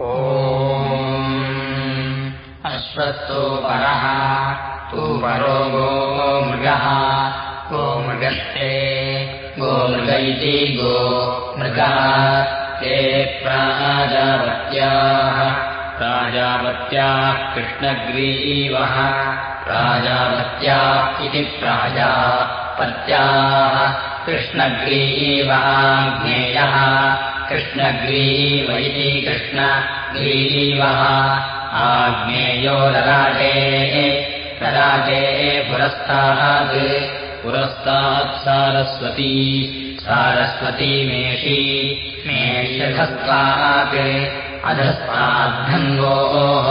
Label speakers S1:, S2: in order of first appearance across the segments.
S1: ओ अश्वस्तु परः तु परो गो मृगः गो मृगस्ते गोमृग इति गो मृगः ते प्राजावत्याः प्राजावत्याः कृष्णग्रीवः प्राजावत्या इति प्राजापत्याः कृष्णग्रीव इति कृष्णग्रीवः आग्नेयो लराटे लराटे पुरस्तात् पुरस्तात् सारस्वती सारस्वती मेषी मेषधस्तात् अधस्ताद्धन्वोः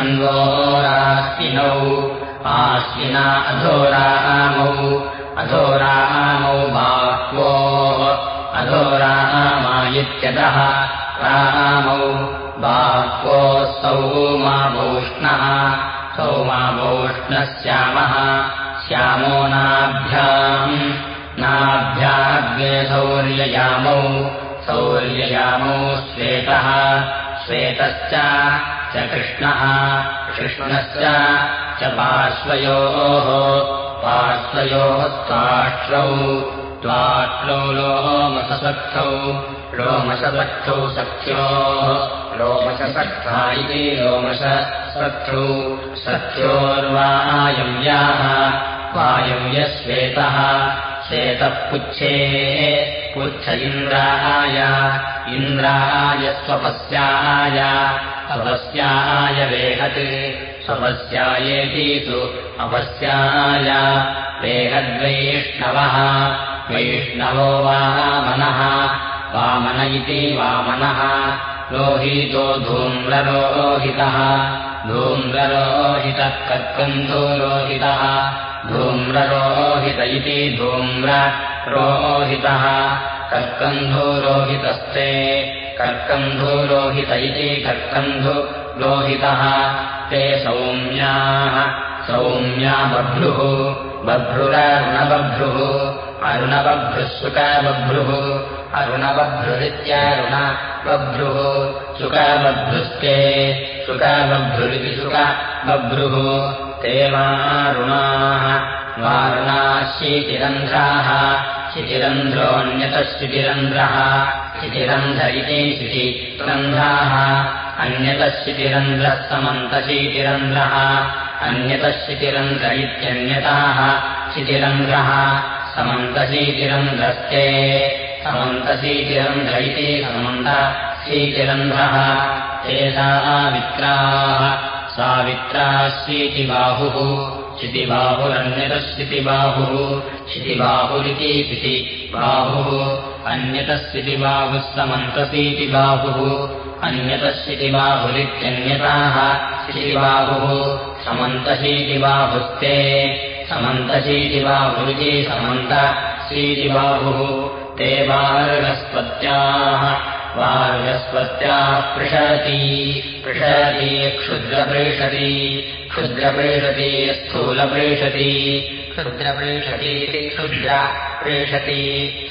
S1: अन्वोराश्विनौ आश्विना अधोरामौ अधोरामौ बाह्वोः अधोरामा इत्यतः रामौ बाह्वोः सौमाभूष्णः सौमाभूष्णश्यामः श्यामो नाभ्याम् नाभ्याग्ने सौर्ययामौ सौर्ययामौ श्वेतः श्वेतश्च च कृष्णः कृष्णश्च च पार्श्वयोः पार्श्वयोः त्वाष्ट्रौ त्वाष्ट्रौ लोमससक्थौ लोमशसक्थौ सख्योः। लोमशसक्था इति लोमशसक्थौ सख्योर्वायव्याः वायव्यश्वेतः श्वेतः पुच्छे इन्द्राय। इन्द्राय स्वपस्याय। स्वपस्याय वेहत्। स्वपस्यायेतीतु अपस्याय। वेहद्वैष्णवः वैष्णवो वामनः वामन इति वामनः लोहितो धूम्ररोहितः धूम्ररोहितः कर्कन्धोरोहितः धूम्ररोहित इति धूम्ररोहितः कर्कन्धोरोहितस्ते कर्कन्धोरोहित इति कर्कन्धुरोहितः ते सौम्याः सौम्या बभ्रुः बभ्रुररुणबभ्रुः अरुणबभ्रुः सुकबभ्रुः अरुणबभ्रुरित्यारुणबभ्रुः सुकबभ्रुस्ते सुकबभ्रुरिति सुकबभ्रुः ते वारुणाः शितिरन्ध्रोऽन्यतः शितिरन्ध्रः शितिरन्ध्र इति शितिरन्ध्राः अन्यतः शितिरन्ध्रः समन्तशीतिरन्ध्रः। अन्यतः शितिरन्ध्र इत्यन्यताः। शितिरन्ध्रः समन्तशीतिरन्ध्रस्ते समन्तशीतिरन्ध्र इति समन्तशीतिरन्ध्रः ते सावित्राः सावित्राशीतिबाहुः क्षितिबाहुरन्यतः शितिबाहुः क्षितिबाहुरिति क्षितिबाहुः अन्यतः शितिबाहुः। समन्तशीतिबाहुः अन्यतः शितिबाहुरित्यन्यताः शितिबाहुः समन्तशीतिबाहुस्ते समन्तशीतिबाहुरिति समन्तशीतिबाहुः ते वार्णस्पत्याः वार्णस्पत्याः पृषति पृषति क्षुद्रपृषति क्षुद्रपृषति स्थूलपृषति क्षुद्रपृषतीति क्षुद्रपृषति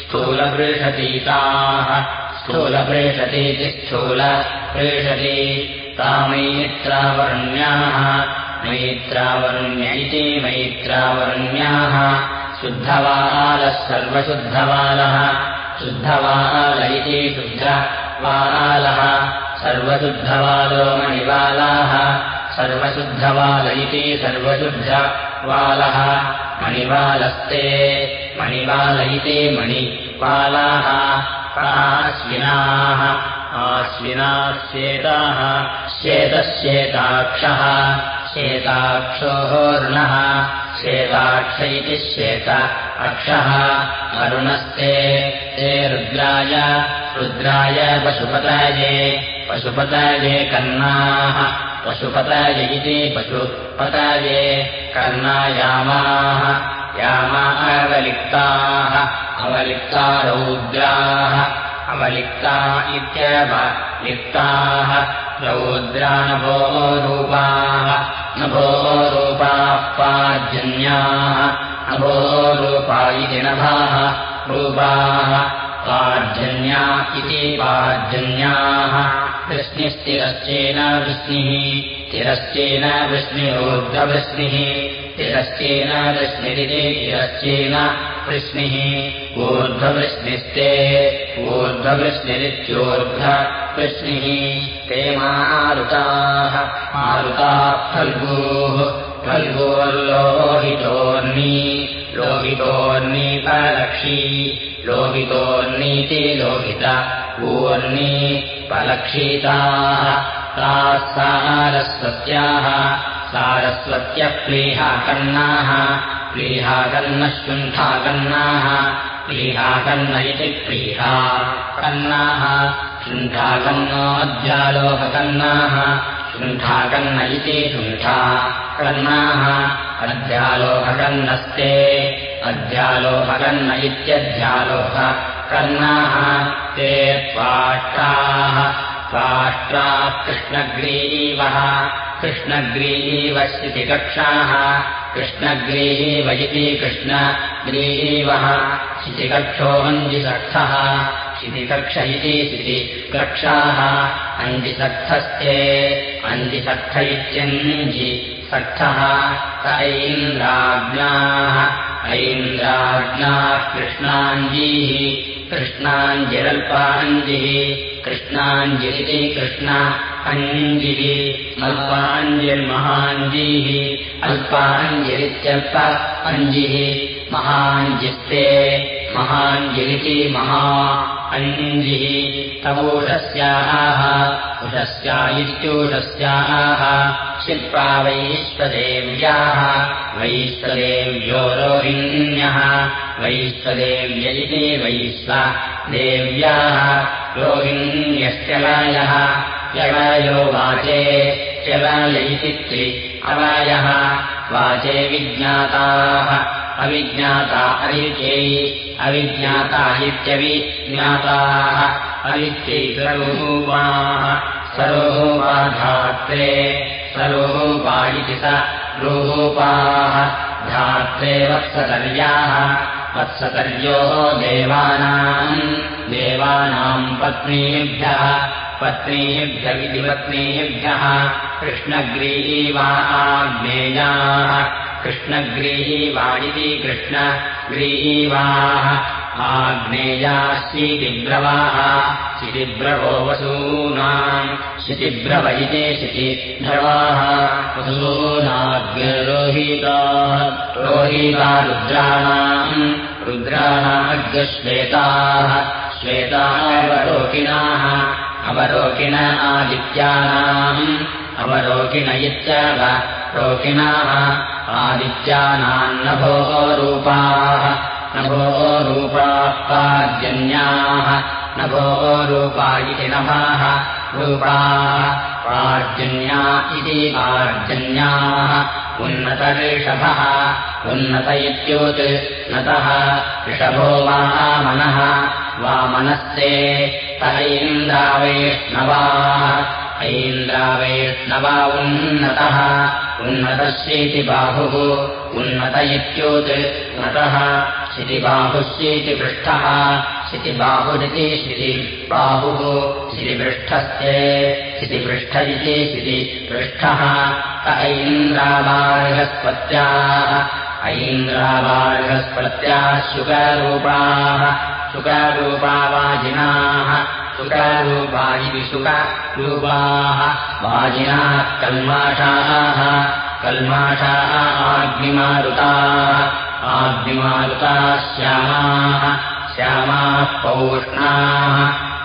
S1: स्थूलपृषतीताः स्थूलपृषतीति स्थूलपृषति ता मैत्रावर्ण्याः मैत्रावर्ण्य इति मैत्रावर्ण्याः शुद्धवालः सर्वशुद्धवालः शुद्धवाल इति शुद्धवालः सर्वशुद्धवालो मणिवालाः सर्वशुद्धवाल इति सर्वशुद्धवालः मणिवालस्ते मणिवाल इति मणिवालाः आश्विनाः आश्विनाः श्वेताः श्वेतश्वेताक्षः श्वेताक्षोर्णः श्वेताक्ष इति श्वेत अक्षः। अरुणस्ते ते रुद्राय। रुद्राय पशुपतये। पशुपतये कर्णाः। पशुपतय इति पशुपतये कर्णायामाः। यामा अवलिप्ताः। अवलिप्ता रौद्राः। अवलिप्ता इत्यवलिप्ताः नभो रूपाः नभो रूपाः पाजन्याः नभो रूपा इति नभाः रूपाः पार्जन्या इति पार्जन्याः वृष्णिस्तिरश्चेन वृष्णिः तिरश्चेन वृष्णिरोर्ध्ववृष्णिः तिरश्चेन वृष्णिरिति तिरश्चेन वृष्णिः ऊर्ध्ववृष्णिस्ते ऊर्ध्ववृष्णिरित्योर्ध्ववृष्णिः ते मारुताः मारुताः फल्गोः फल्गोर्लोहितोर्नी लोहितोर्नीपलक्षी लोहितोर्नीति लोहित ऊर्णी पलक्षिताः ताः सारस्वत्याः प्लीहाकन्नाः प्लीहाकन्नः शुण्ठाकन्नाः प्लीहाकन्न इति प्लीहा कन्नाः शुण्ठाकन्नोऽध्यालोककन्नाः शुण्ठाकन्न इति शुण्ठा कन्नाः अध्यालोककन्नस्ते अध्यालोककन्न इत्यध्यालोक कर्णाः ते त्वाष्टाः। त्वाष्ट्राः कृष्णग्रीवः कृष्णग्रीवश्चितिकक्षाः कृष्णग्रीव इति कृष्णग्रीवः शितिकक्षो अञ्जिसक्थः शितिकक्ष इति शितिकक्षाः। अञ्जिसक्थस्ते अञ्जिसक्थ इत्यञ्जि सक्थः ऐन्द्राज्ञाः ऐन्द्राज्ञाः कृष्णाञ्जीः कृष्णाञ्जिरल्पाञ्जिः कृष्णाञ्जिरिति कृष्ण अञ्जिः अल्पाञ्जिर्महाञ्जीः अल्पाञ्जिरित्यल्प अञ्जिः महाञ्जिस्ते महाञ्जिरिति महा अञ्जिः तवोषस्याः उषस्या इत्युषस्याः शिल्पा वैश्वदेव्याः वैश्वदेव्यो रोहिण्यः वैश्वदेव्य इति वैश्व देव्याः रोहिण्यश्चलायः चलायो वाचे इति त्रि अवायः वाचे विज्ञाताः अविज्ञाता अवित्यै अविज्ञाता इत्यविज्ञाताः अवित्यै सर्वरूपाः सर्वरूपा धात्रे इति स रूपाः धात्रे वत्सतर्याः वत्सतर्योः देवानाम्। देवानाम् पत्नीभ्यः। पत्नीभ्य इति पत्नीभ्यः। कृष्णग्रीवाग्नेयाः कृष्णग्रीवा इति कृष्णग्रीवाः आग्नेयाश्चितिब्रवाः शितिब्रवो वसूनाम् शितिब्रव इति शितिभ्रवाः वसूनाग्निरोहिताः रोहिता रुद्राणाम् रुद्राणाग्श्वेताः श्वेतावरोकिणाः अवरोकिण आदित्यानाम् अवरोकिण इत्याव रोकिणाः आदित्यानान्नभोः रूपाः नभोः रूपाः पार्जन्याः नभोः रूपा इति नभाः रूपाः पार्जन्या इति पार्जन्याः उन्नतऋषभः उन्नत इत्युत् नतः ऋषभो वामनः वामनस्ते त ऐन्द्रावैष्णवाः ऐन्द्रावैष्णवा उन्नतः। उन्नतस्येति बाहुः। उन्नत इत्युत् नतः शितिबाहुस्येति पृष्ठः। शितिबाहुरिति शितिबाहुः शितिपृष्ठस्ते शितिपृष्ठ इति शितिपृष्ठः त ऐन्द्रावार्हस्पत्याः ऐन्द्रावार्हस्पत्याः शुकरूपाः शुकरूपावाजिनाः शुकरूपा इति शुकरूपाः वाजिनाः कल्माषाः कल्माषाः आग्निमारुताः आग्निमारुताः श्यामाः श्यामाः पौष्णाः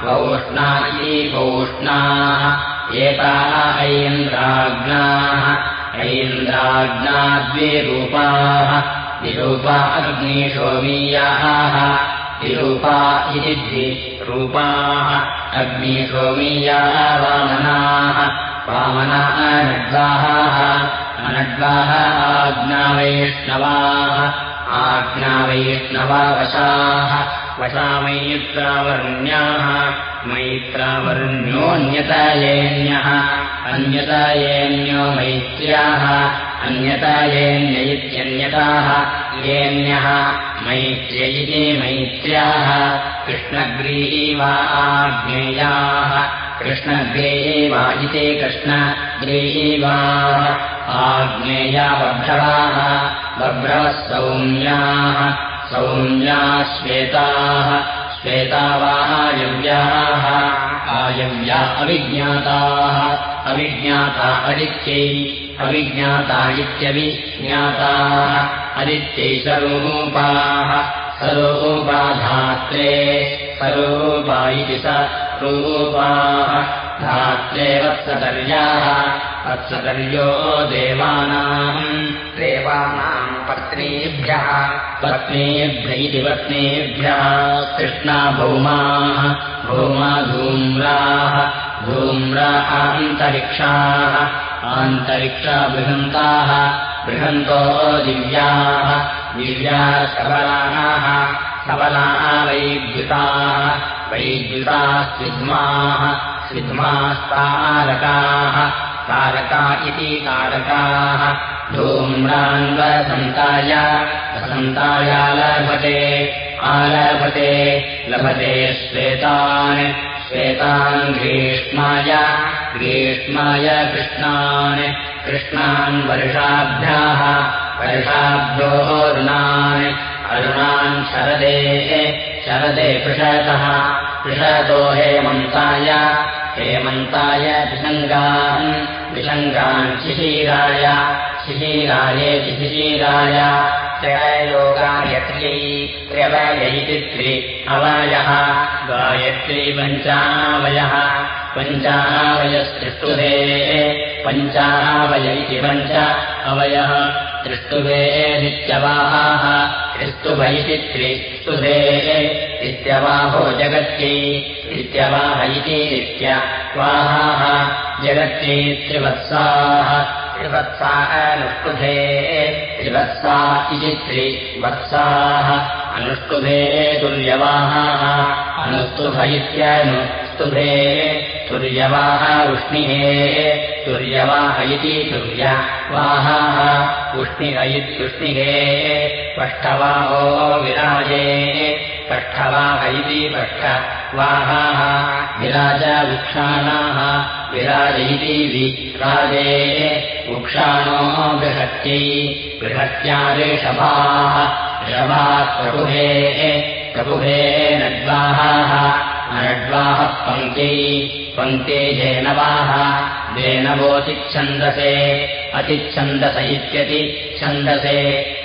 S1: पौष्णा इति पौष्णाः एताः ऐन्द्राग्नाः ऐन्द्राग्ना द्वे रूपाः विरूपा अग्निशोमीयाः विरूपा इति द्विरूपाः अग्निशोमीयाः वामनाः वामना अनड्वाहाः अनड्वाः आज्ञावैष्णवाः आज्ञावैष्णवावशाः वशा मैत्रावरुण्याः मैत्रावरुण्योऽन्यतायेन्यः अन्यतायेन्यो मैत्र्याः अन्यतायेन्य इत्यन्यताः येन्यः मैत्र्यैति मैत्र्याः कृष्णग्रीवाग्नेयाः कृष्णग्रीवा इति कृष्णग्रीवाः आग्नेया बभ्रवाः बभ्रवः सौम्याः सौम्या श्वेताः श्वेता वा आयव्याः। आयव्या अविज्ञाताः। अविज्ञाता अदित्यै। अविज्ञाता इत्यविज्ञाताः अदित्यै स्वरूपाः स्वरूपाधात्रे स्वरूपा इति स रूपाः धात्रे वत्सतर्याः वत्सतर्यो देवानाम्। देवानाम् पत्नीभ्यः। पत्नीभ्य इति पत्नीभ्यः कृष्णा भौमाः भौमा धूम्राः धूम्रा आन्तरिक्षाः आन्तरिक्षा बृहन्ताः बृहन्तो दिव्याः दिव्याः सबलाः सबलाः वैद्युताः वैद्युताः स्विद्माः स्विद्मास्तारकाः तारका इति तारकाः धूम्रान्वसन्ताय वसन्ताया लभते आलभते लभते श्वेतान् श्वेतान् ग्रीष्माय ग्रीष्माय कृष्णान् कृष्णान् वर्षाभ्याः ऋणान् अरुणान् शरदे शरदे पृषतः पृषतो हेमन्ताय हेमन्ताय विषङ्गान् विषङ्गान् शिशीराय शिशीरायेति शिशीराय त्रयलोगायत्र्यै त्र्यवयैति त्रि अवयः गायत्री पञ्चावयः पञ्चावयस्त्रिष्टुभे पञ्चावय इति पञ्च अवयः त्रिष्टुभे नित्यवाहाः त्रिस्तुभैति त्रिस्तुभे नित्यवाहो जगत्यै नित्यवाह इति नित्यवाहाः जगत्यै त्रिवत्साः त्रिवत्सा अनुष्टुभे त्रिवत्सा इति त्रिवत्साः अनुष्टुभे तुल्यवाहाः अनुस्तुभ इत्यनुस्तुभे तुर्यवाः उष्णिः तुर्यवाह इति तुर्यवाहाः उष्णिह इत्युष्णिः पष्ठवाहो विराजे पष्ठवाह इति विराजवृक्षाणाः विराज इति विराजे वृक्षाणो बृहत्यै बृहत्या ऋषभाः ऋषभाः प्रभुभे प्रभुभे नड्वाहाः नड्वाः पङ्क्त्यै पङ्क्ते धेनवाः धेनवोऽतिच्छन्दसे अतिच्छन्दस इत्यति छन्दसे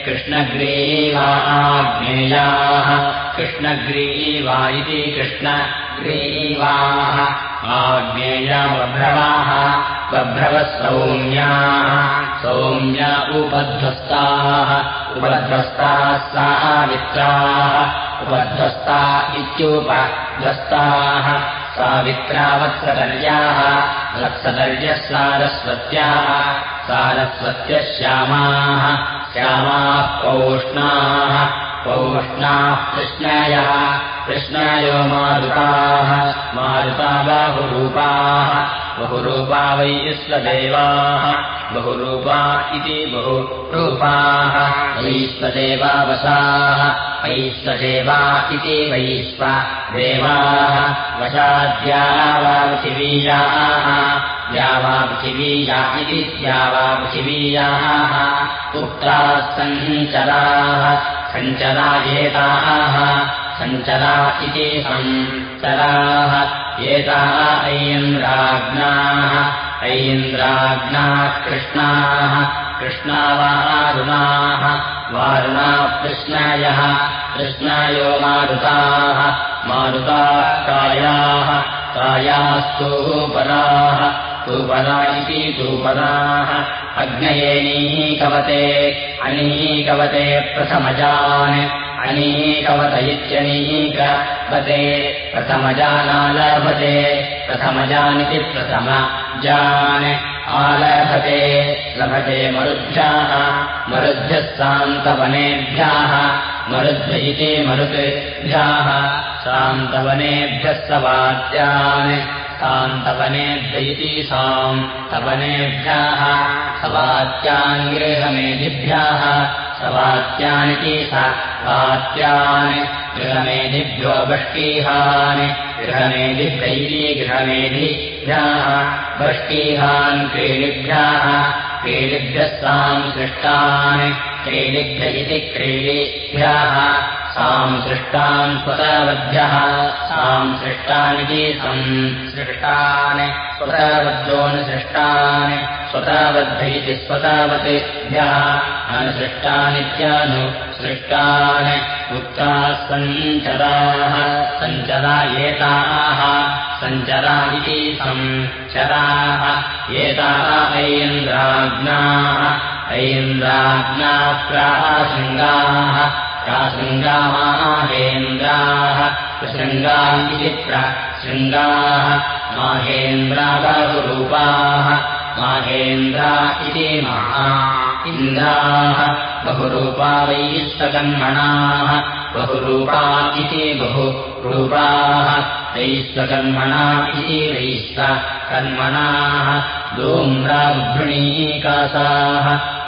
S1: कृष्णग्रीवाग्नेयाः कृष्णग्रीवा इति कृष्णग्रीवाः आग्नेया बभ्रवाः बभ्रवः सौम्याः सौम्या उपध्वस्ताः उपध्वस्ताः सावित्राः उपध्वस्ता इत्युपध्वस्ताः सावित्रावत्सतर्याः वत्सतर्यः सारस्वत्याः सारस्वत्यः श्यामाः श्यामाः पौष्णाः पौष्णाः कृष्णायः कृष्णायो मारुताः मारुता बहुरूपाः बहुरूपा वै स्वदेवाः बहुरूपा इति बहुरूपाः वैश्वदेवावशाः वैश्वदेवा इति वैश्व देवाः वशाद्या वा पृथिवीयाः या वा पृथिवीया इति या वा पृथिवीयाः पुत्राः सञ्चराः सञ्चरा एताः। सञ्चरा इति सञ्चराः। एताः ऐन्द्राग्नाः। ऐन्द्राग्नाः कृष्णाः। कृष्णा वारुणाः। वारुणाः कृष्णायः। कृष्णायो मारुताः। मारुताः कायाः। कायास्तूपराः तूपरा इति तूपराः अग्नयेनीकवते अनीकवते प्रथमजान् अनीकवत इत्यनीकवते प्रथमजानालभते प्रथमजानिति प्रथमजान्। आलभते लभते मरुद्भ्याः मरुद्भ्यः सान्तवनेभ्यः मरुद्भ्य इति मरुद्भ्याः सान्तवनेभ्यः सवाद्यान् सान्तवनेभ्य इति सान्तवनेभ्यः सवात्यान् गृहमेधिभ्यः सवात्यानिति स वात्यानि गृहमेधिभ्यो बष्टीहानि गृहमेधिभ्यैरी गृहमेधिभ्याः बष्टीहान् क्रीडिभ्याः क्रीडिभ्यः साम् सृष्टानि क्रीडिभ्य इति क्रीडिभ्याः साम् सृष्टान् स्वतावद्भ्यः साम् सृष्टानिति संसृष्टानि स्वतावद्योऽनुसृष्टानि स्वतावद्भ्य इति स्वतावतेभ्यः अनुसृष्टानित्यानुसृष्टानि उत्ताः सञ्चराः। सञ्चरा एताः। सञ्चरा इति संचराः। एताः ऐन्द्राज्ञाः ऐन्द्राज्ञा प्राशृङ्गाः प्राशृङ्गामाहेन्द्राः प्रशृङ्गा इति प्रशृङ्गाः माहेन्द्रा माहेन्द्रा इति महा इन्द्राः बहुरूपा वैः स्वकर्मणाः बहुरूपा इति बहुरूपाः वैश्वकर्मणा इति वैश्वकर्मणाः धूम्राबभृणीकासाः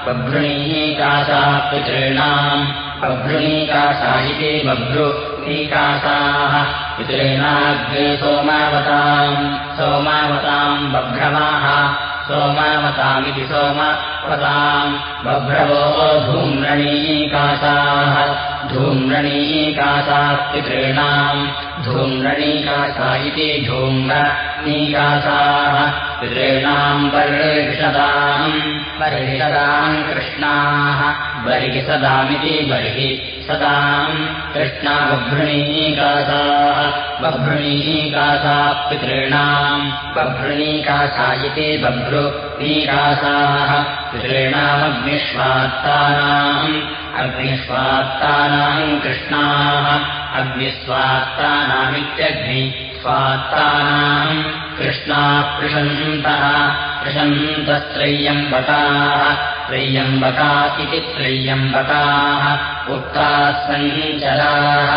S1: बभ्रुणीकासाः पितॄणाम् बभ्रुणीकासा इति बभ्रुणीकासाः पितॄणाग्रे सोमावताम् सोमावताम् बभ्रमाः सोमावतामिति सोमवताम् बभ्रवो धूम्रणीकासाः धूम्रणीकासाः पितॄणाम् धूम्रणीकासा इति धूम्रनीकासाः पितॄणाम् बर्हिषदाम्। बर्हिषदाम् कृष्णाः। बर्हिसदामिति बर्हि सदाम् कृष्णा बभ्रणीकासाः बभ्रणीकासाः पितॄणाम्। बभ्रणीकासा इति बभ्रुनीकासाः पितॄणामग्निष्वात्तानाम् अग्निष्वात्तानाम् कृष्णाः अग्निस्वात्तानामित्यग्निस्वात्तानाम् कृष्णाः पृषन्तः पृषन्तस्त्रय्यम्बकाः त्रय्यम्बका इति त्रय्यम्बकाः उक्ताः सञ्चराः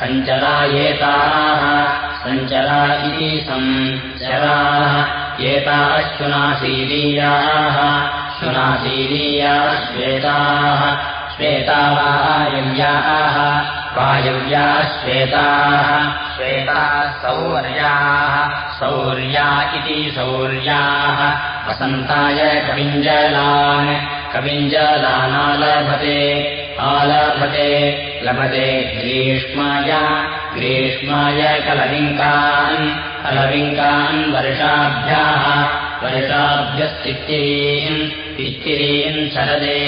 S1: सञ्चरा एताः सञ्चरा इति सञ्चराः एताः शुनाशीलीयाः शुनाशीलीयाः श्वेताः। श्वेता वायव्याः वायव्याः श्वेताः। श्वेताः सौर्याः। सौर्या इति सौर्याः। वसन्ताय कविञ्जलान् कविञ्जलानालभते आलभते लभते ग्रीष्माय ग्रीष्माय कलविङ्कान् कलविङ्कान् वर्षाभ्याः वर्षाभ्यस्तित्तिरीन् तित्तिरीन् शरदे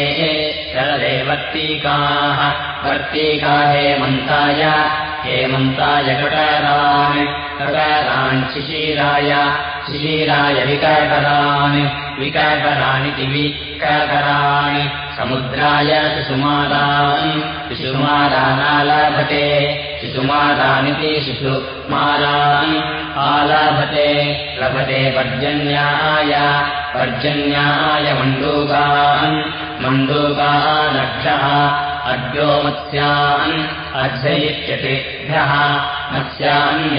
S1: शरदे वर्तीकाः वर्तीका हेमन्ताय हेमन्ताय कटरान् कटरान् शिशिराय शिशिराय विकटरान् विकटरानिति विकटरान् समुद्राय शिशुमारान् शिशुमारानालभते शिशुमारानिति शिशुमारान् आलभते लभते पर्जन्याय पर्जन्याय मण्डूकान् मण्डूकानभ्यः अद्यो मत्स्यान् अध्ययित्यतेभ्यः मत्स्यान्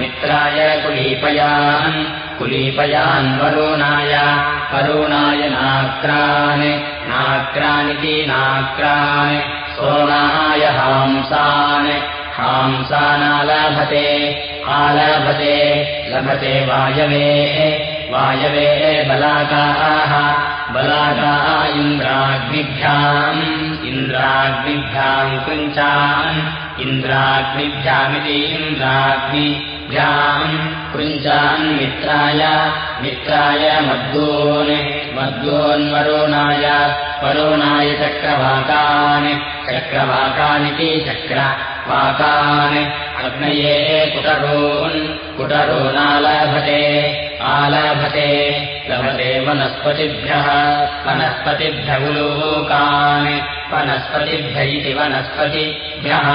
S1: मित्राय। कुलीपयान्। कुलीपयान् वरुणाय। वरुणाय नाक्रान्। नाक्रानिति नाक्रान्। सोनाय हांसान्। हांसानालभते। आलभते। लभते वायवे। वायवे बलाकाः। बलाका इन्द्राग्निभ्याम् इन्द्राग्निभ्याम् कुञ्चान् इन्द्राग्निभ्यामिति इन्द्राग्निभ्याम् कुञ्चान् मित्राय मित्राय मद्गोन् मद्गोन्वरुणाय वरुणाय चक्रवाकान् चक्रवाकानिति चक्रवाकान् अग्नये कुटरोन् कुटरोनालभते आलभते लभते वनस्पतिभ्यः वनस्पतिभ्य उलोकान् वनस्पतिभ्य इति वनस्पतिभ्यः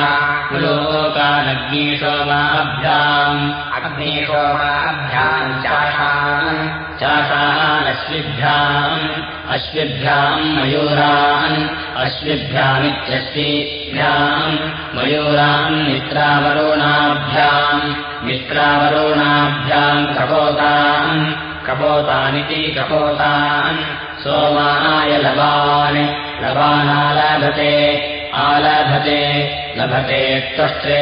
S1: उलोकानग्निशोमाभ्याम् अग्निशोमाभ्याम् चाषान् चाषानश्विभ्याम् अश्विभ्याम् मयूरान् अश्विभ्यामित्यश्विभ्याम् मयूरान् मित्रावरुणाभ्याम् मित्रावरुणाभ्याम् कपोतान् कपोतानिति कपोतान् सोमाय लवान् लवानालभते आलभते लभते त्वष्ट्रे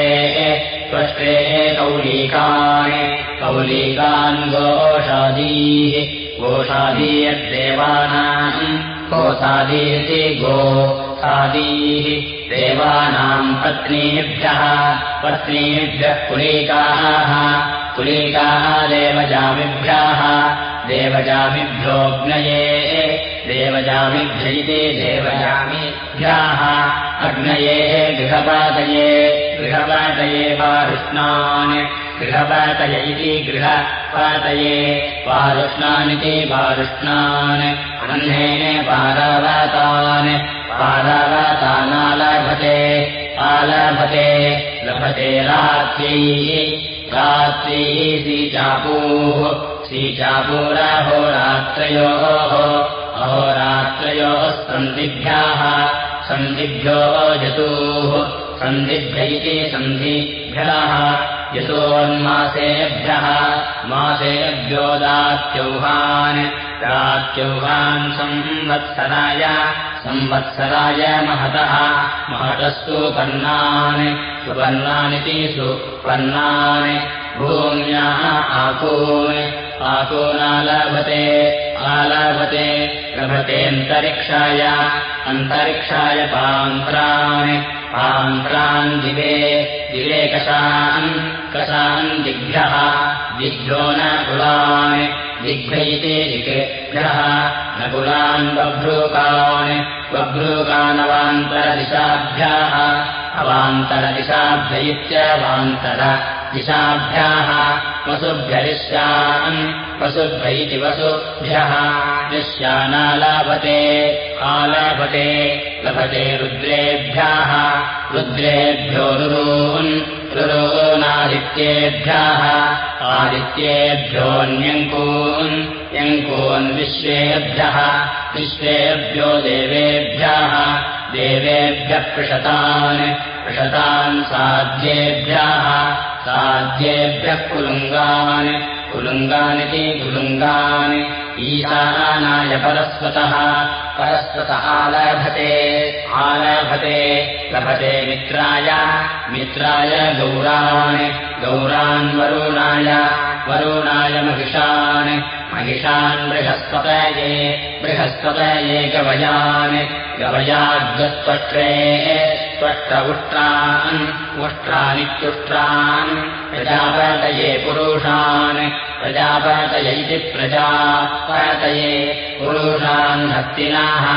S1: त्वष्ट्रे कौलीकान् कौलीकान् गोषादीः गोषादीयद्देवानाम् गोसादीति गोसादीः देवानाम् पत्नीभ्यः पत्नीभ्यः कुलीकाः कुलीकाः देवजामिभ्यः देवजामिभ्योऽग्नये देवजामिभ्य इति देवजामिभ्याः अग्नये गृहपातये गृहपातये पारुष्णान् गृहपातय इति गृहपातये पारुष्णानिति पारुष्णान् अह्नेन पारावातान् पारावातानालभते आलभते लभते रात्र्यै रात्रिः सीचापूः सीचापूरहोरात्रयोः अहोरात्रयोः सन्धिभ्याः सन्धिभ्यो जतूः सन्धिभ्य इति सन्धिभ्यः यतोन्मासेभ्यः मासेभ्यो दात्यौहान् संवत्सराय। संवत्सराय महतः। महतस्तु पर्णान्। सुपर्णानिति सुपर्णान्। भूम्याः आकून् आकूनालभते आलभते लभतेऽन्तरिक्षाय अन्तरिक्षाय पान्त्रान् पान्त्रान् दिवे दिवे कषान् कषान् दिग्भ्यः दिग्भ्यो न कुलान् दिग्भ्यैते दिग्भ्यः न कुलान् बभ्रूकान् बभ्रूकानवान्तरदिशाभ्याः अवान्तरदिशाभ्य इत्यवान्तरदिशाभ्याः वसुभ्यरिष्यान् वसुभ्य इति वसुभ्यः निश्यानालाभते आलाभते लभते रुद्रेभ्यः रुद्रेभ्यो रुरून् रुरोनादित्येभ्यः आदित्येभ्योऽन्यङ्कून् यङ्कून् विश्वेभ्यः विश्वेभ्यो देवेभ्यः देवेभ्यः पृषतान् पृषतान् साध्येभ्यः साध्येभ्यः कुलुङ्गान् कुलुङ्गानिति कुलुङ्गान् ईशानाय परस्वतः परस्वतः आलभते आलभते लभते मित्राय मित्राय गौरान् गौरान् वरुणाय वरुणाय महिषान् महिषान् बृहस्पतये बृहस्पतये गवयान् गवयाद्गस्त्वष्ट्रे त्वष्ट उष्ट्रान् उष्ट्रानित्युष्ट्रान् प्रजापतये पुरुषान् प्रजापतय इति प्रजापतये पुरुषान् हस्तिनाः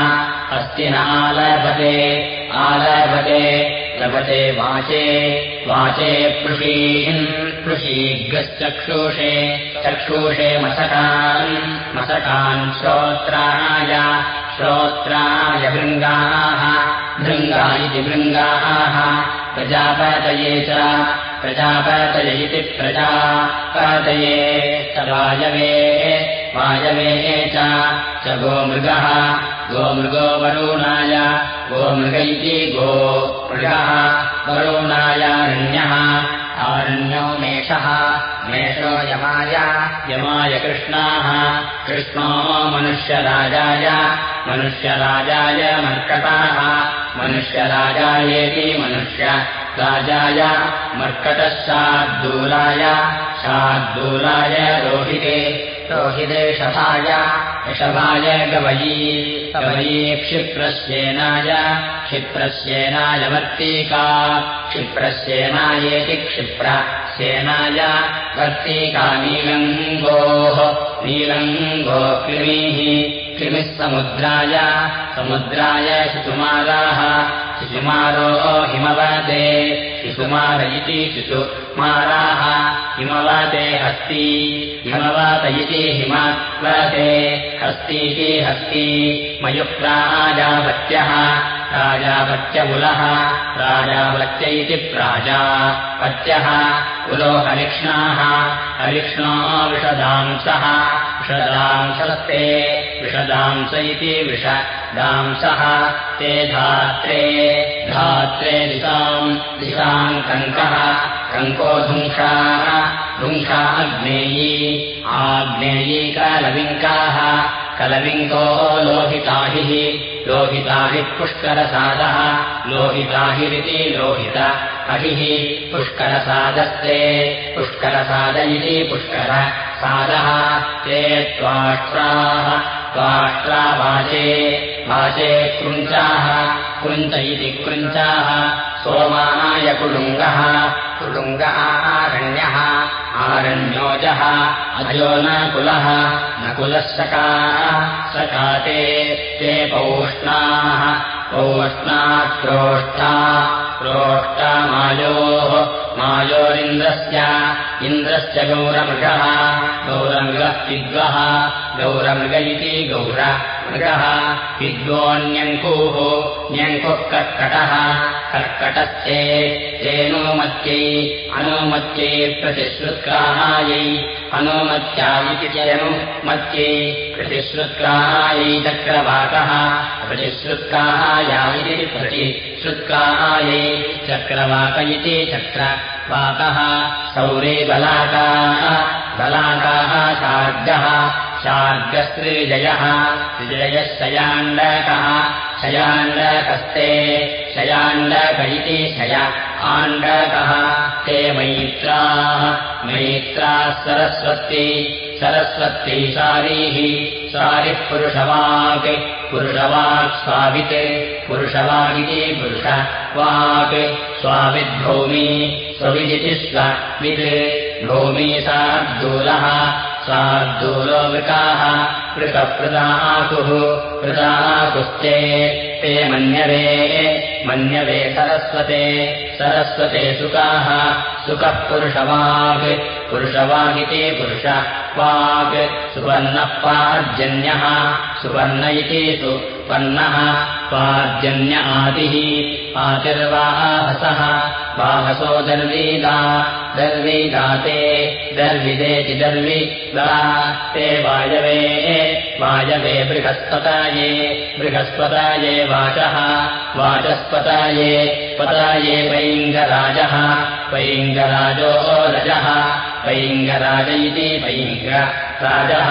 S1: हस्तिनालभते आलभते लभते वाचे वाचे पृषीन् पृषीग्रश्चक्षुषे चक्षुषे मशकान् मशकान् श्रोत्राय श्रोत्राय भृङ्गाः भृङ्गा इति भृङ्गाः प्रजापतये च प्रजापतय इति प्रजापतये च वायवे वायवे च गोमृगः गोमृगो वरुणाय गोमृग इति गो मृगः वरुणायारण्यः आरण्यो मेषः। मेषो यमाय। यमाय कृष्णाः। कृष्णो मनुष्यराजाय। मनुष्यराजाय मर्कटाः मनुष्यराजायेति मनुष्यराजाय मर्कटः शाद्दूलाय शाद्दूलाय रोहिते रोहिते शभाय ऋषभाय गवयी गवयी क्षिप्रस्येनाय क्षिप्रस्येनाय वर्तीका क्षिप्रस्येनायेति क्षिप्रस्येनाय वर्तीका नीलङ्गोः नीलङ्गो क्लिमीः क्लिमिः समुद्राय समुद्राय शिशुमाराः शिशुमारो हिमवते शिशुमार इति शिशुमाराः हिमवते हस्ती हिमवत इति हिमवते हस्तीति हस्ती मयुप्राजापत्यः प्राजापत्यकुलः प्राजापत्य इति प्राजापत्यः कुलो हरिक्ष्णाः हरिक्ष्णो विषदांसः विषदांसस्ते विषदांस इति विषदांसः। ते धात्रे धात्रे दिशाम् दिशाम् कङ्कः कङ्को धुङ्खा अग्नेयी आग्नेयी कालविङ्काः कलविङ्गो लोहिताहिः लोहिताहिः पुष्करसादः लोहिताहिरिति लोहित अहिः पुष्करसादस्ते पुष्करसाद इति पुष्करसादः ते त्वाष्ट्राः त्वाष्ट्रा वाचे वाचे कृञ्चाः कृञ्च इति कृञ्चाः सोमाय कुलुङ्गः कुलुङ्ग आरण्यः आरण्योजः अजो न कुलः न कुलः सकाः सकाते ते पौष्णाः पौष्णाक्रोष्टा क्रोष्टा मायोः मायोरिन्द्रस्य इन्द्रस्य गौरमृगः गौरमृगः विद्वः गौरमृग इति गौरमृगः विद्वोऽन्यङ्कुः न्यङ्कुः कर्कटः कर्कटस्थे तेनोमत्यै अनुमत्यै प्रतिश्रुत्काहायै अनुमत्या इति प्रतिश्रुत्काहायै चक्रवाकः। प्रतिश्रुत्काहाया इति प्रतिश्रुत्काहायै चक्रवाक इति चक्रवाकः। सौरे बलाकाः बलाकाः शार्गः शार्गस्त्रिजयः। त्रिजयः शयाण्डकः। शयाण्डकस्ते। शयाण्डक इति शय। आण्डकः। ते मैत्राः। मैत्राः सरस्वती। सरस्वती सारीः। सारिः पुरुषवाक्। पुरुषवाक् स्वावित्। पुरुषवागिति पुरुषवाक् स्वाविद्भौमी स्वविदिति स्ववित् भौमी। सार्दूलः सार्दूलो वृकाः वृकप्रदाकुः प्रदाकुस्ते। ते मन्यवे मन्यवे सरस्वते। सरस्वते सुकाः सुखः पुरुषवाग् पुरुषवागिति पुरुषवाग् सुवर्णः पार्जन्यः सुवर्ण इति सुवर्णः। पार्जन्य आदिः आतिर्वाहसः वाहसो दर्वीदा दर्वीदाते दर्विदेति दर्विदा ते वायवे वायवे बृहस्पताये बृहस्पताये वाचः वाचस्पताये पताये पैङ्गराजः पैङ्गराजो रजः पैङ्गराज इति पैङ्गराजः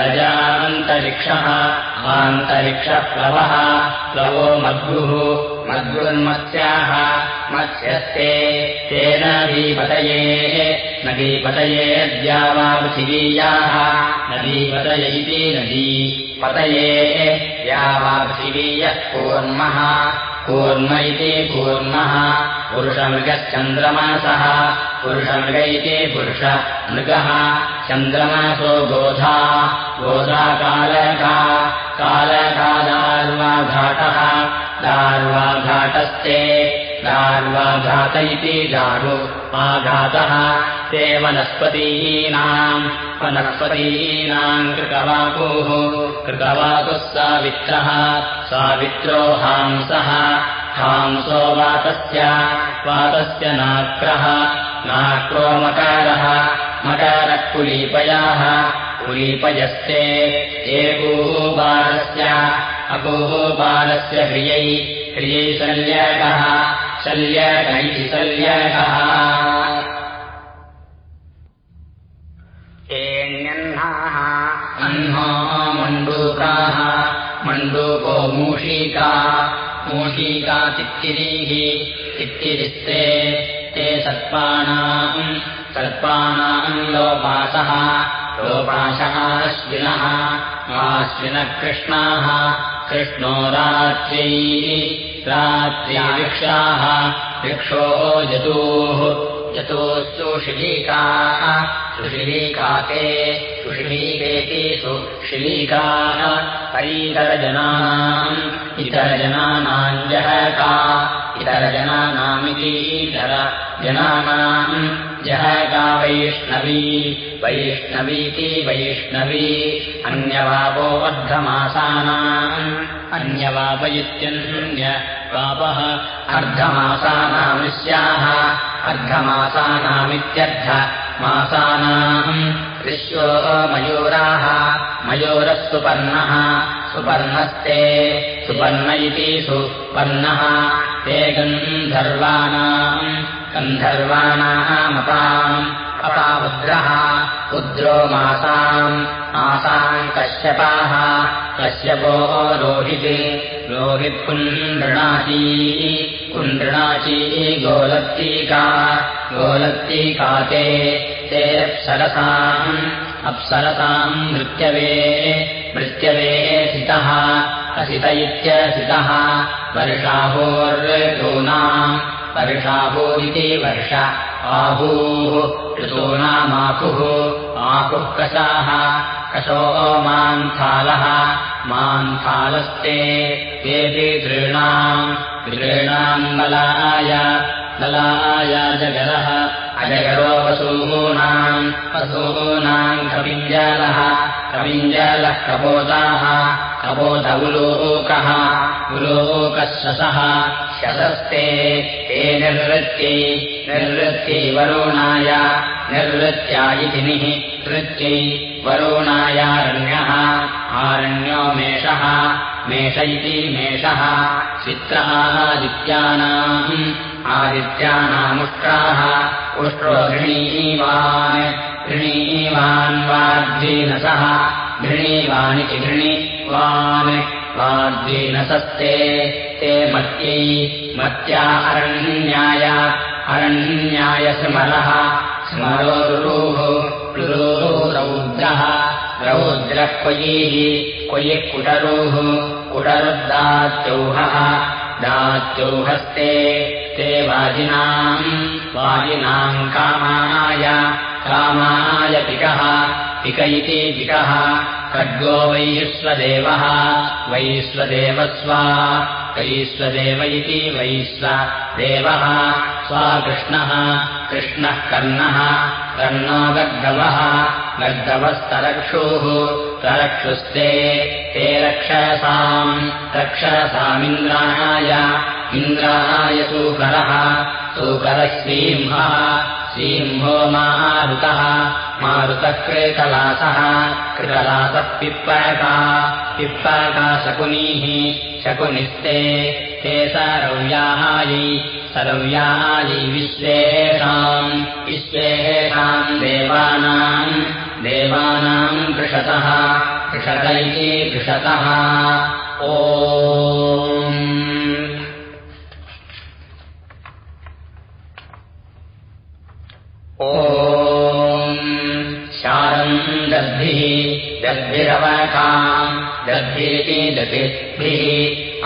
S1: रजान्तरिक्षः आन्तरिक्षप्लवः प्लवो मद्गुः मद्गुन्मत्स्याः मत्स्यस्ते तेन दीपतये नदीपतये द्यावापृथिवीयाः नदीपतय इति नदी पतये द्यावापृथिवीयः कूर्मः कूर्म इति कूर्मः पुरुषमृगश्चन्द्रमासः पुरुषमृग इति पुरुषमृगः चन्द्रमासो गोधा। गोधाकालका कालकादार्वाघाटः दार्वाघाटस्ते दार्वाघात इति दारु आघातः ते वनस्पतीनाम् वनस्पतीनाम् कृतवाकुः कृतवाकुः सावित्रः सावित्रो हांसः हांसो वातस्य वातस्य नाक्रः नाक्रो मकारः मकारः कुलीपयाः कुलीपयस्ते एकोबालस्य अकोबालस्य ह्रियै ह्रियै शल्यकः शल्यक इति शल्यकः एण्यह्नाः अह्नो मण्डूकाः मण्डूको मूषीका मूषीका चित्तिरीः चित्तिरिस्ते ते सर्पाणाम् सर्पाणाम् लोपासः लोपाशः अश्विनः आश्विनः कृष्णाः कृष्णो रात्र्यैः रात्र्यावृक्षाः वृक्षो जतूः जतोः सुशिलीकाः सुशिलीकाके सुशिलीकेति सुशिलीकाः पैतरजनानाम् इतरजनानाम् जहका इतरजनानामिति इतरजनानाम् जहका वैष्णवी वैष्णवीति वैष्णवी अन्यवापो अर्धमासानाम् अन्यवाप इत्यन्यवापः अर्धमासानामिस्याः अर्धमासानामित्यर्धमासानाम् विश्वो मयूराः मयूरः सुपर्णः सुपर्णस्ते सुपर्ण इति सुपर्णः ते गन्धर्वाणाम् गन्धर्वाणामपाम् अपामुद्रः रुद्रो मासाम्। मासाम् कश्यपाः कश्यपो रोहिते रोहित्पुण्डृणाची कुण्डृणाची गोलत्तीका। गोलत्तीका ते। ते अप्सरसाम्। अप्सरसाम् नृत्यवे सितः। असित इत्यसितः वर्षाभोर्ऋतूनाम् वर्षाभूरिति वर्ष आहूः ऋतूनामाकुः आकुः कषाः कशो मान्थालः? मान्थालस्ते तेऽपि तॄणाम् तॄणाम् बलाय बलाय जगरः अजगरो वसूनाम् वसूनाम् कविञ्जालः कविञ्जालः कपोताः कपोत उलोकः उलोकः शसः शसस्ते ते निर्वृत्यै निर्वृत्यै वरुणाय निर्वृत्या इति निः वृत्यै वरुणायारण्यः आरण्यो मेषः मेष इति मेषः चित्रादित्यानाम् आदित्यानामुष्ट्राः उष्ट्रो घृणीवान् घृणीवान् वाद्वीनसः घृणीवानिति घृणीवान् वाद्वीनसस्ते ते मत्यै मत्या अरण्याय। अरण्याय स्मरः स्मरो रुरुः रुरोः रौद्रः। रौद्रः क्वयीः। क्वयिः कुटरुः। कुटरुद्दात्यौहः दात्यौहस्ते ते वाजिनाम् वाजिनाम् कामाय कामाय पिकः पिक इति पिकः खड्गो वैश्वदेवः। वैश्वदेवस्वा। वैश्वदेव इति वैश्वदेवः। स्वाकृष्णः कृष्णः। कर्णः। कर्णो गर्गवः। गर्गवस्तरक्षुः। तरक्षुस्ते ते रक्षसाम्। रक्षसामिन्द्राय इन्द्राय सूकरः। सूकरः सिंहः सिंहो मारुतः। मारुतः कृतलासः कृतलासः पिप्पका पिप्पका शकुनीः। शकुनिस्ते। ते सरव्यायै सरव्यायै विश्वेषाम्। विश्वेषाम् देवानाम्। देवानाम् कृषतः। कृषत इति कृषतः। ओ शारम् दद्भिः दद्भिरवकाम् दद्भिरिति दतिभिः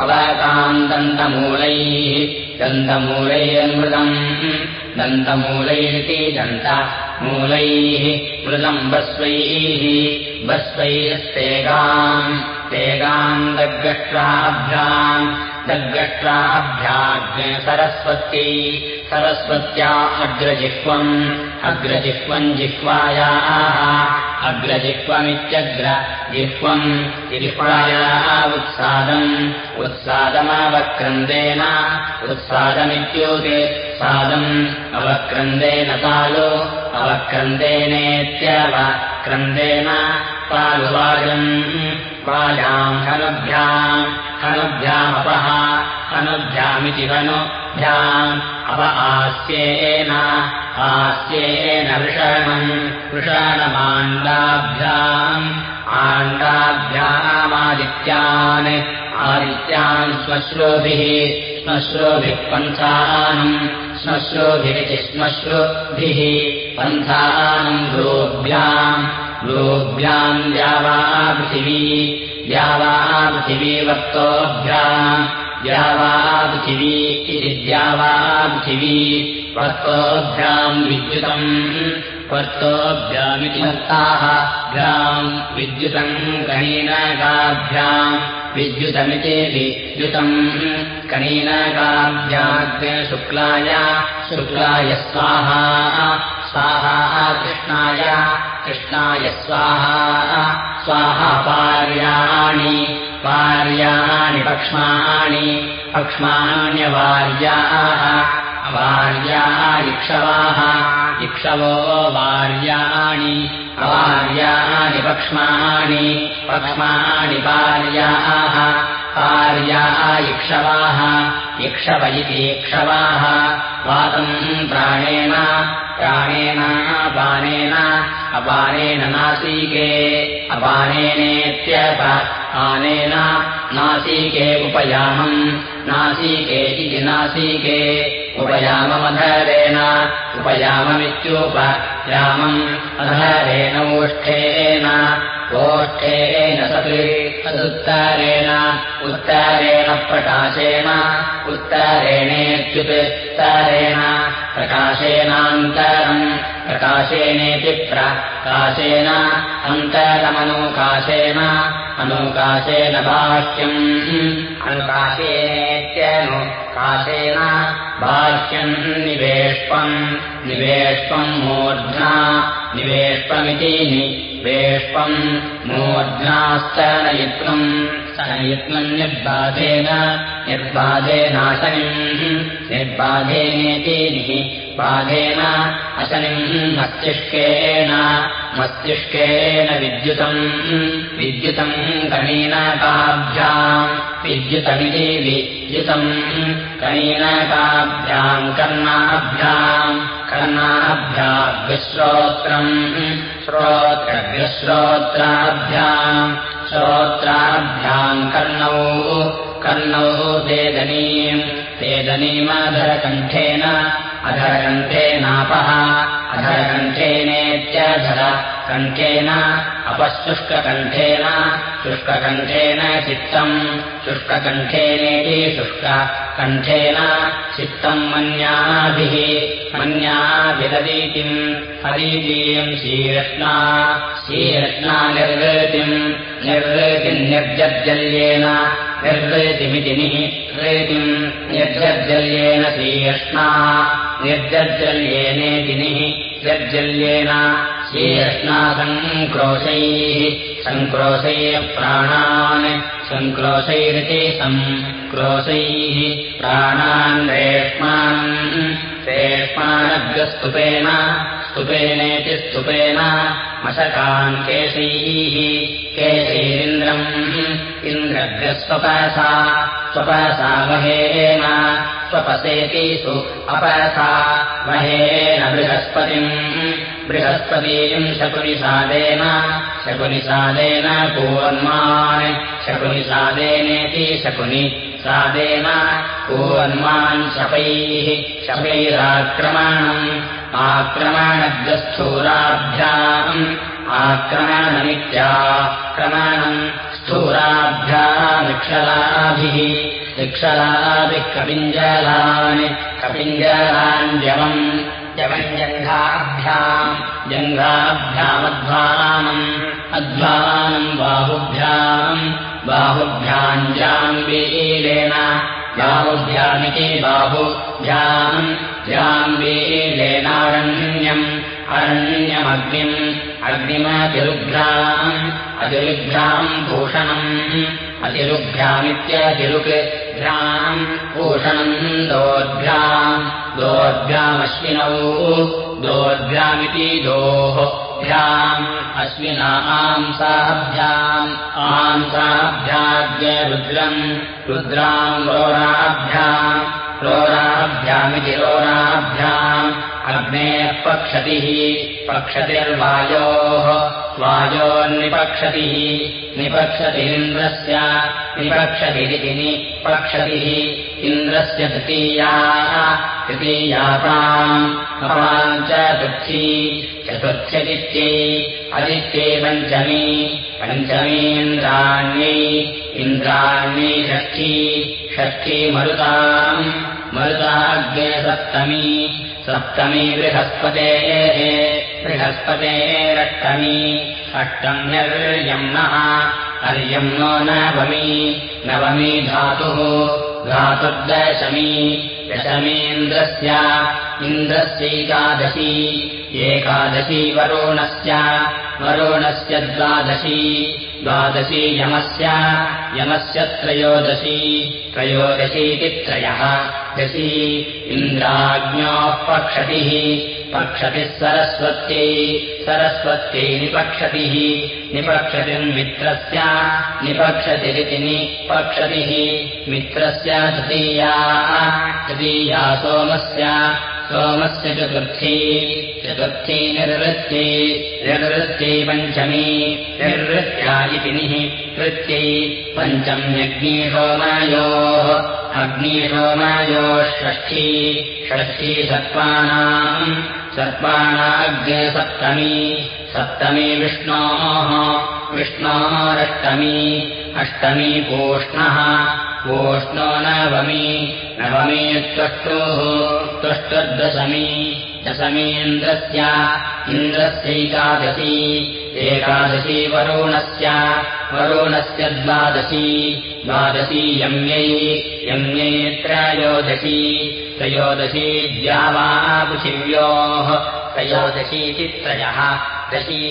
S1: अवकाम् दन्तमूलैः दन्तमूलैरमृतम् दन्तमूलैरिति दन्तमूलैः मृतम् बस्वैः बस्वैरस्तेगाम् तेगाम् दग्गष्ट्राभ्याम् दग्गष्ट्राभ्याग् सरस्वत्यै सरस्वत्या अग्रजिह्वम् अग्रजिह्वम् जिह्वायाः अग्रजिह्वमित्यग्र जिह्वम् जिह्वायाः उत्सादम् उत्सादमवक्रन्देन उत्सादमित्युते सादम् अवक्रन्देन तालु अवक्रन्देनेत्यवक्रन्देन पालुवाजम् वाजाम् हनुभ्याम् हनुभ्यामपः हनुभ्यामिति हनुभ्याम्। अप आस्येन आस्येन वृषणम् वृषणमाण्डाभ्याम्। आण्डाभ्यामादित्यान् आदित्यान् श्मश्रुभिः श्मश्रुभिः पन्थानम् श्मश्रुभिरिति श्मश्रुभिः पन्थानम् गोभ्याम् द्यावापृथिवी द्यावापृथिवी वक्तोभ्याम् द्यावापृथिवी इति द्यावापृथिवी वर्तोभ्याम् विद्युतम् वर्तोभ्यामिति भक्ताः भ्याम् विद्युतम् कणीनकाभ्याम् विद्युतमिति विद्युतम् कणीनकाभ्याग् शुक्लाय शुक्लाय स्वाहा स्वाहा कृष्णाय कृष्णाय स्वाहा स्वाहा पार्याणि पार्याणि पक्ष्माणि पक्ष्माण्यवार्याः अवार्याः इक्षवाः इक्षवो वार्याणि अवार्याणि पक्ष्माणि पक्ष्माणि आर्या इक्षवाः इक्षव इति इक्षवाः वातम् प्राणेन प्राणेन अपानेन अपानेन नासीके अपानेनेत्यप आनेन नासीके उपयामम् नासीके इति नासीके उपयाममधरेण उपयाममित्युपयामम् अधरेण ओष्ठेन ओष्ठेन सत्। तदुत्तरेण उत्तरेण प्रकाशेन उत्तरेणेत्युत्तरेण प्रकाशेनान्तरम् प्रकाशेनेति प्रकाशेन अन्तरमनोकाशेन अनूकाशेन बाह्यम्। अनुकाशेनेत्यनुकाशेन बाह्यम् निवेष्पम् निवेष्पम् मूर्ध्ना निवेष्पमिति निवेष्पम् मूर्ध्नास्तनयित्वम् स्तनयित्वम् निर्बाधेन निर्बाधेनाशनिम् निर्बाधेनेति बाधेन अशनिम् मस्तिष्केन मस्तिष्केन विद्युतम् विद्युतम् कणीनकाभ्याम् विद्युतमिति विद्युतम् कणीनकाभ्याम् कर्णाभ्याम् कर्णाभ्याग्श्रोत्रम् श्रोत्रव्यश्रोत्राभ्याम् श्रोत्राभ्याम् कर्णौ कर्णौ वेदनीम् वेदनीमधरकण्ठेन अधरकण्ठेनापः अधरकण्ठेनेत्यधर कण्ठेन अपशुष्ककण्ठेन शुष्ककण्ठेन चित्तम् शुष्ककण्ठेनेति शुष्ककण्ठेन चित्तम् मन्याभिः मन्याभिरदीतिम् अदीतीयम् श्रीरत्ना श्रीरत्ना निर्वृतिम् निर्वृतिम् निर्जर्जल्येन निर्वृतिमिति रेतिम् निर्जर्जल्येन श्रीयष्णा निर्जर्जल्येनेतिनिः निर्जल्येन श्रीयष्णा सङ्क्रोशैः सङ्क्रोशैः प्राणान् सङ्क्रोशैरिति सङ्क्रोशैः प्राणान् रेष्मान् रेष्मानभ्यस्तुपेन स्तुपेनेति स्तुपेन मशकान् केशैः केशैरिन्द्रम् इन्द्रभ्यस्वपसा स्वपसा महेन स्वपसेतिषु अपसा महेन बृहस्पतिम् बृहस्पतीम् शकुनिषादेन शकुनिषादेन कूर्मान् शकुनिषादेनेति शकुनि सादेन कूर्मान् शपैः शपैराक्रमणम् आक्रमणभ्यस्थूराभ्याम् आक्रमणमित्याक्रमणम् स्थूराभ्यामिक्षलाभिः विक्षलाभिः कपिञ्जलान् कपिञ्जलाञ्जवम् जवम् जङ्घाभ्याम् जङ्घाभ्यामध्वानम् अध्वानम् बाहुभ्याम् बाहुभ्याम् जाम्बीलेन बाहुभ्यामिति बाहुभ्याम् जाम्बीलेनारण्यम् अरण्यमग्निम् अग्निमतिरुभ्याम् अतिरुभ्याम् भूषणम् अतिरुभ्यामित्यतिरुग्भ्याम् भूषणम् दोर्भ्याम् दोर्भ्यामश्विनौ दोर्भ्यामिति दोःभ्याम् अश्विना आंसाभ्याम् आंसाभ्याद्य रुद्रम् रुद्राम् रोराभ्याम् रोराभ्यामिति रोराभ्याम् अग्नेः पक्षतिः पक्षतिर्वायोः वायोर्निपक्षतिः निपक्षतिरिन्द्रस्य निपक्षतिरिति निपक्षतिः इन्द्रस्य तृतीया तृतीयाताम् अपाम् चतुर्थी चतुर्थ्यदित्यै अदित्यै पञ्चमी पञ्चमीन्द्राण्यै इन्द्राण्यै षष्ठी षष्ठी मरुताम् मरुताग्ने सप्तमी बृहस्पतेः बृहस्पतेरष्टमी अष्टम्यर्यम् नः। अर्यम् नो नवमी। नवमी धातुः। धातुर्दशमी। दशमीन्द्रस्य। इन्द्रस्यैकादशी। एकादशी वरुणस्य। वरुणस्य द्वादशी द्वादशी यमस्य यमस्य त्रयोदशी त्रयोदशीति त्रयः दशी इन्द्राज्ञोः पक्षतिः पक्षतिः सरस्वत्यै सरस्वत्यै निपक्षतिः निपक्षतिर्मित्रस्य निपक्षतिरिति निपक्षतिः मित्रस्य तृतीया तृतीया सोमस्य सोमस्य चतुर्थी चतुर्थी निर्वृत्यै निर्वृत्यै पञ्चमी निर्वृत्या इति वृत्यै पञ्चम्यग्निहोमायोः अग्निहोमायोः षष्ठी षष्ठी सर्पाणाम् सर्पाणाग्ने सप्तमी सप्तमी विष्णोः विष्णोरष्टमी अष्टमी पूष्णः वोष्णो नवमी नवमी त्वष्टुः त्वष्टुर्दशमी दशमीन्द्रस्य इन्द्रस्यैकादशी एकादशी वरुणस्य वरुणस्य द्वादशी द्वादशी यम्यै यम्यै त्रयोदशी त्रयोदशी दशी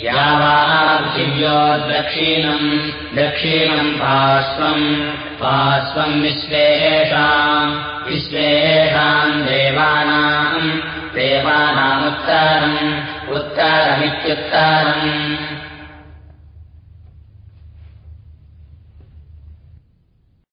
S1: द्यावापृथिव्यो दक्षिणम् दक्षिणम् पार्श्वम् पार्श्वम् विश्वेषाम् विश्वेषाम् देवानाम् देवानामुत्तरम् उत्तरमित्युत्तरम्